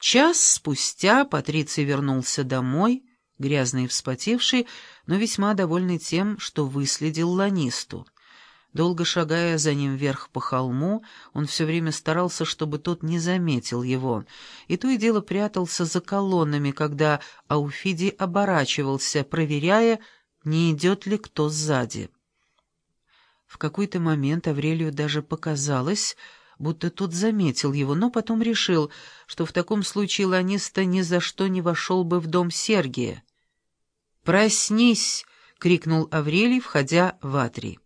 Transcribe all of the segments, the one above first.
Час спустя Патриций вернулся домой, грязный и вспотевший, но весьма довольный тем, что выследил Ланисту. Долго шагая за ним вверх по холму, он все время старался, чтобы тот не заметил его, и то и дело прятался за колоннами, когда Ауфиди оборачивался, проверяя, не идет ли кто сзади. В какой-то момент Аврелию даже показалось, будто тот заметил его, но потом решил, что в таком случае Ланиста ни за что не вошел бы в дом Сергия. «Проснись!» — крикнул Аврелий, входя в Атрий.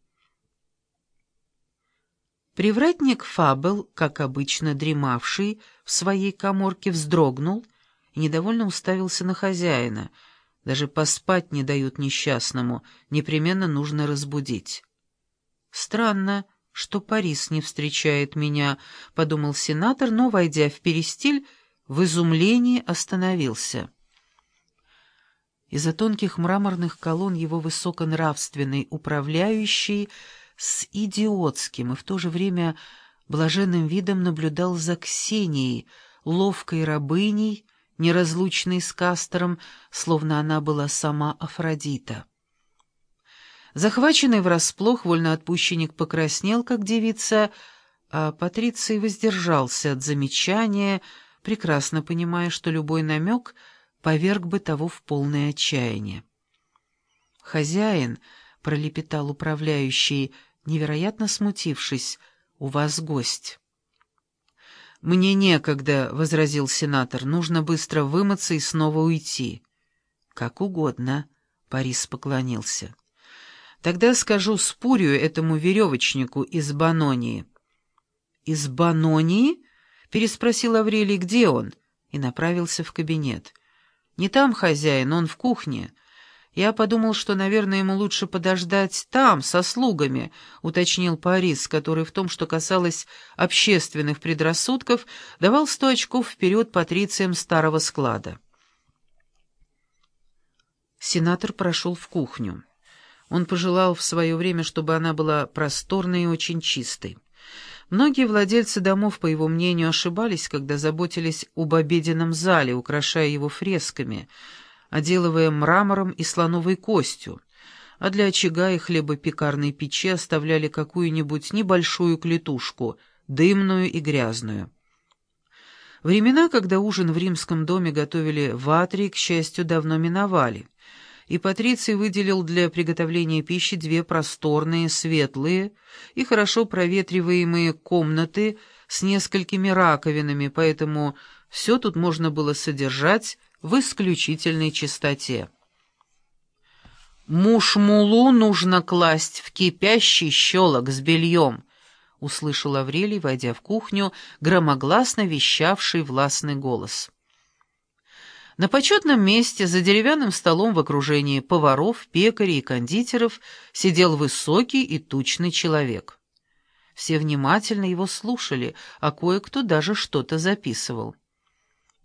Привратник Фабел, как обычно дремавший в своей коморке, вздрогнул и недовольно уставился на хозяина. Даже поспать не дают несчастному, непременно нужно разбудить. «Странно, что Парис не встречает меня», — подумал сенатор, но, войдя в перестиль, в изумлении остановился. Из-за тонких мраморных колонн его высоконравственный управляющий с идиотским и в то же время блаженным видом наблюдал за Ксенией, ловкой рабыней, неразлучной с Кастером, словно она была сама Афродита. Захваченный врасплох, вольноотпущенник покраснел, как девица, а Патриций воздержался от замечания, прекрасно понимая, что любой намек поверг бы того в полное отчаяние. «Хозяин», — пролепетал управляющий, невероятно смутившись, — «у вас гость». «Мне некогда», — возразил сенатор, — «нужно быстро вымыться и снова уйти». «Как угодно», — Парис поклонился. Тогда скажу Спурию, этому веревочнику из Банонии. «Из Банонии?» — переспросил Аврелий, где он, и направился в кабинет. «Не там хозяин, он в кухне. Я подумал, что, наверное, ему лучше подождать там, со слугами», — уточнил Парис, который в том, что касалось общественных предрассудков, давал сто очков вперед патрициям старого склада. Сенатор прошел в кухню. Он пожелал в свое время, чтобы она была просторной и очень чистой. Многие владельцы домов, по его мнению, ошибались, когда заботились об обеденном зале, украшая его фресками, отделывая мрамором и слоновой костью, а для очага и хлебопекарной печи оставляли какую-нибудь небольшую клетушку, дымную и грязную. Времена, когда ужин в римском доме готовили в Атрии, к счастью, давно миновали — и Патриций выделил для приготовления пищи две просторные, светлые и хорошо проветриваемые комнаты с несколькими раковинами, поэтому все тут можно было содержать в исключительной чистоте. «Мушмулу нужно класть в кипящий щелок с бельем», — услышал Аврелий, войдя в кухню, громогласно вещавший властный голос. На почетном месте за деревянным столом в окружении поваров, пекарей и кондитеров сидел высокий и тучный человек. Все внимательно его слушали, а кое-кто даже что-то записывал.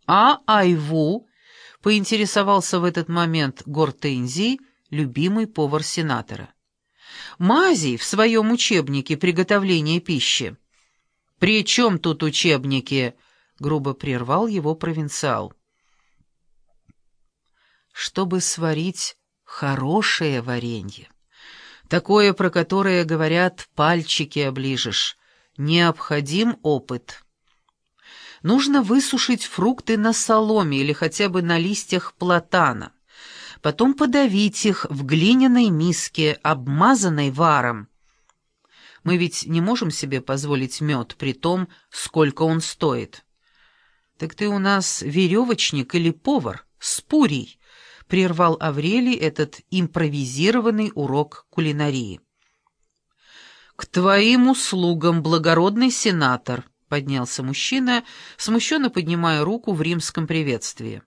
«А Айву?» — поинтересовался в этот момент Гортензий, любимый повар сенатора. «Мазий в своем учебнике приготовления пищи». «При чем тут учебники?» — грубо прервал его провинциал чтобы сварить хорошее варенье. Такое, про которое, говорят, пальчики оближешь. Необходим опыт. Нужно высушить фрукты на соломе или хотя бы на листьях платана, потом подавить их в глиняной миске, обмазанной варом. Мы ведь не можем себе позволить мед при том, сколько он стоит. Так ты у нас веревочник или повар, спурий прервал Аврелий этот импровизированный урок кулинарии. «К твоим услугам, благородный сенатор!» — поднялся мужчина, смущенно поднимая руку в римском приветствии.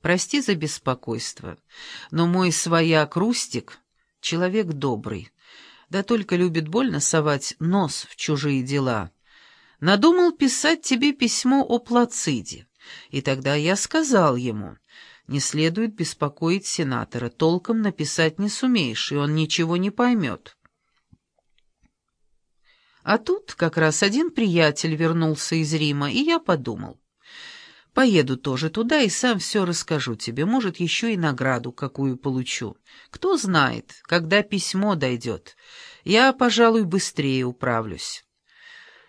«Прости за беспокойство, но мой свояк Рустик — человек добрый, да только любит больно совать нос в чужие дела. Надумал писать тебе письмо о Плациде, и тогда я сказал ему, не следует беспокоить сенатора, толком написать не сумеешь, и он ничего не поймет. А тут как раз один приятель вернулся из Рима, и я подумал. Поеду тоже туда и сам все расскажу тебе. Может, еще и награду какую получу. Кто знает, когда письмо дойдет. Я, пожалуй, быстрее управлюсь».